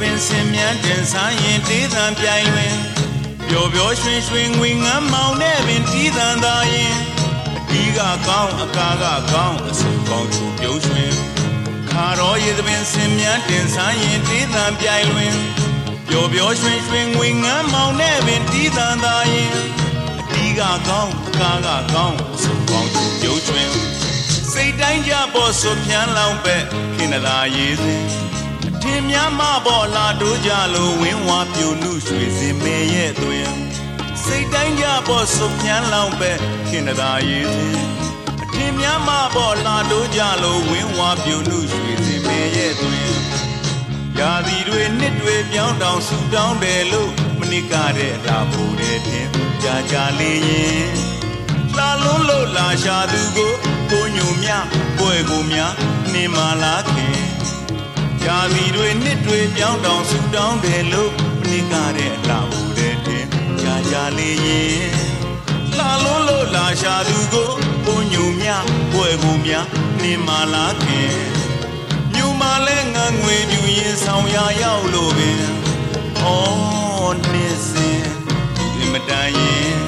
ပင်စင်မြန်းတင်ဆိုင်ရင်တေးသံပြိုင်လွင်ပျော်ပျော်ရွှင်ရွှင်ငွေငမ်းမောင်နဲ့ပင်တီးသံသာရင်အဒီကကောင်းအကာကကောင်းအစုံကောင်းချူပြုံးရွှင်ခါတော်ရေသပင်စင်မြန်းတင်ဆိုင်ရင်တေးသံပြိုင်လွင်ပျော်ပျော်ရွှင်ရွှင်ငွေငမ်းမောင်နဲ့ပင်တီးသံသာရင်အဒီကကောင်းအကာကကောင်းအစုံကောင်းချူပြုံးရွှင်စိတ်တိုင်းကြပေါ်ဆွဖြန်းလောင်ပဲခိနသာရေးစဉ် အထင်များမပေါ်လာတို့ကြလို့ဝင်းဝါပြူနုရွှေစင်မဲရဲ့သွင်စိတ်တိုင်းကြပေါ်ဆွဖြန်းလောင်ပဲခိနသာရေးစဉ်အထင်များမပေါ်လာတို့ကြလို့ဝင်းဝါပြူနုရွှေစင်မဲရဲ့သွင်ရာသီတွေနှစ်တွေပြောင်းတောင်ဆူတောင်းတယ်လို့မနစ်ကတဲ့လာဖို့တဲ့တင်ကြာကြာလေးရင်လာလုံးလို့လာရှာသူကိုကိုညုံမြပွဲကိုများနေမလားခင် ရာသီတွေနှစ်တွေပြောင်းတောင်ဆူတောင်းတယ်လို့မနစ်ကတဲ့အလာဘူးတဲ့တင်ကြာကြာလေးရင်လာလုံးလို့လာရှာသူကိုကိုညုံမြပွဲကိုများနေမလားခင်မြူမလဲငငွေပြူရင်ဆောင်ရရောက်လို့ပင်အော်နေစင်ဒီမတန်ရင်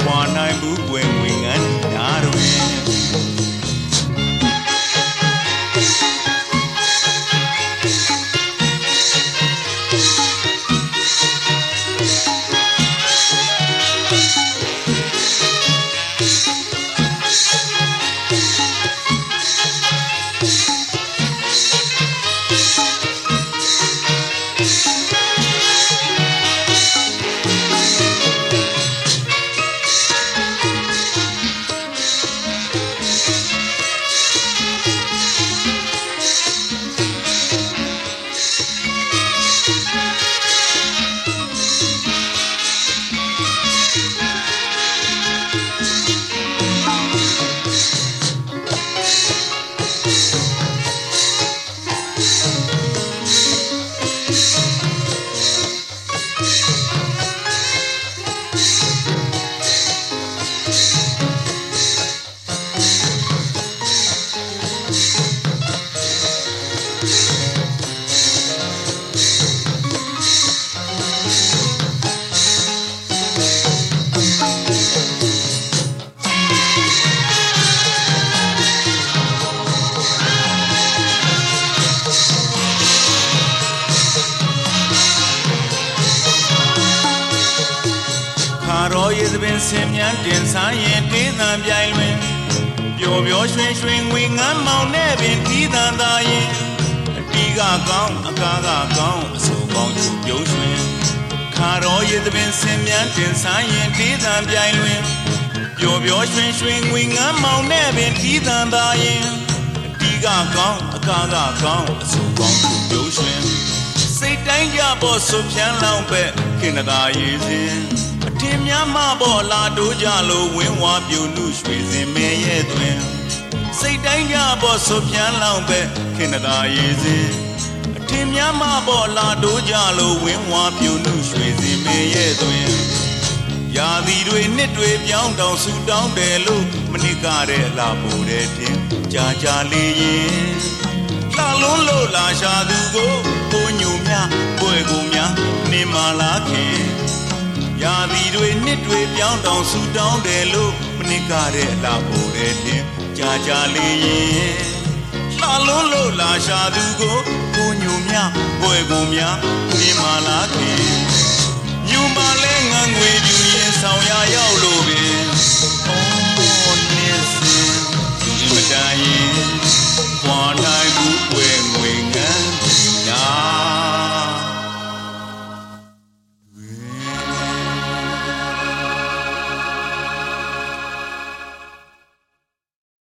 ခွာနိုင်ဘူးကွယ်ငွေ င်စင်မြန်းတင်ဆိုင်ရင်တေးသံပြိုင်လွင်ပျော်ပျော်ရွှင်ရွှင်ငွေငမ်းမောင်နဲ့ပင်တီးသံသာရင်အတီးကကောင်းအကားကကောင်းအစိုးကောင်းချူပြုံးရွှင်ခါတော်ရေသပင်စင်မြန်းတင်ဆိုင်ရင်တေးသံပြိုင်လွင်ပျော်ပျော်ရွှင်ရွှင်ငွေငမ်းမောင်နဲ့ပင်တီးသံသာရင်အတီးကကောင်းအကားကကောင်းအစိုးကောင်းချူပြုံးရွှင်စိတ်တိုင်းကြပေါ်ဆွဖြန်းလောင်ပဲခိနသာရေးစဉ် အထင်များမပေါ်လာတို့ကြလို့ဝင်းဝါပြူနုရွှေစင်မဲရဲ့တွင်စိတ်တိုင်းကြပေါ်ဆွဖြန်းလောင်ပဲခိနသာရေးစဉ်အထင်များမပေါ်လာတို့ကြလို့ဝင်းဝါပြူနုရွှေစင်မဲရဲ့တွင်ရာသီတွေနှစ်တွေပြောင်းတောင်ဆူတောင်းတယ်လို့မနစ်ကတဲ့လာဖို့တဲ့တင်ကြာကြာလေးရင်လာလုံးလို့လာရှာသူကိုကိုညုံမြပွဲကိုများနေမလားခင် ရာသီတွေနှစ်တွေပြောင်းတောင်ဆူတောင်းတယ်လို့မနစ်ကတဲ့အလားပေါ်တယ်တင်ကြာကြာလေးရင်လှလုံးလို့လာရှာသူကိုကိုညိုများဘွယ်ကိုများခင်မာလာခင်ညူမာလဲငန်ငွေယူရင်ဆောင်ရရောက်လို့ပင်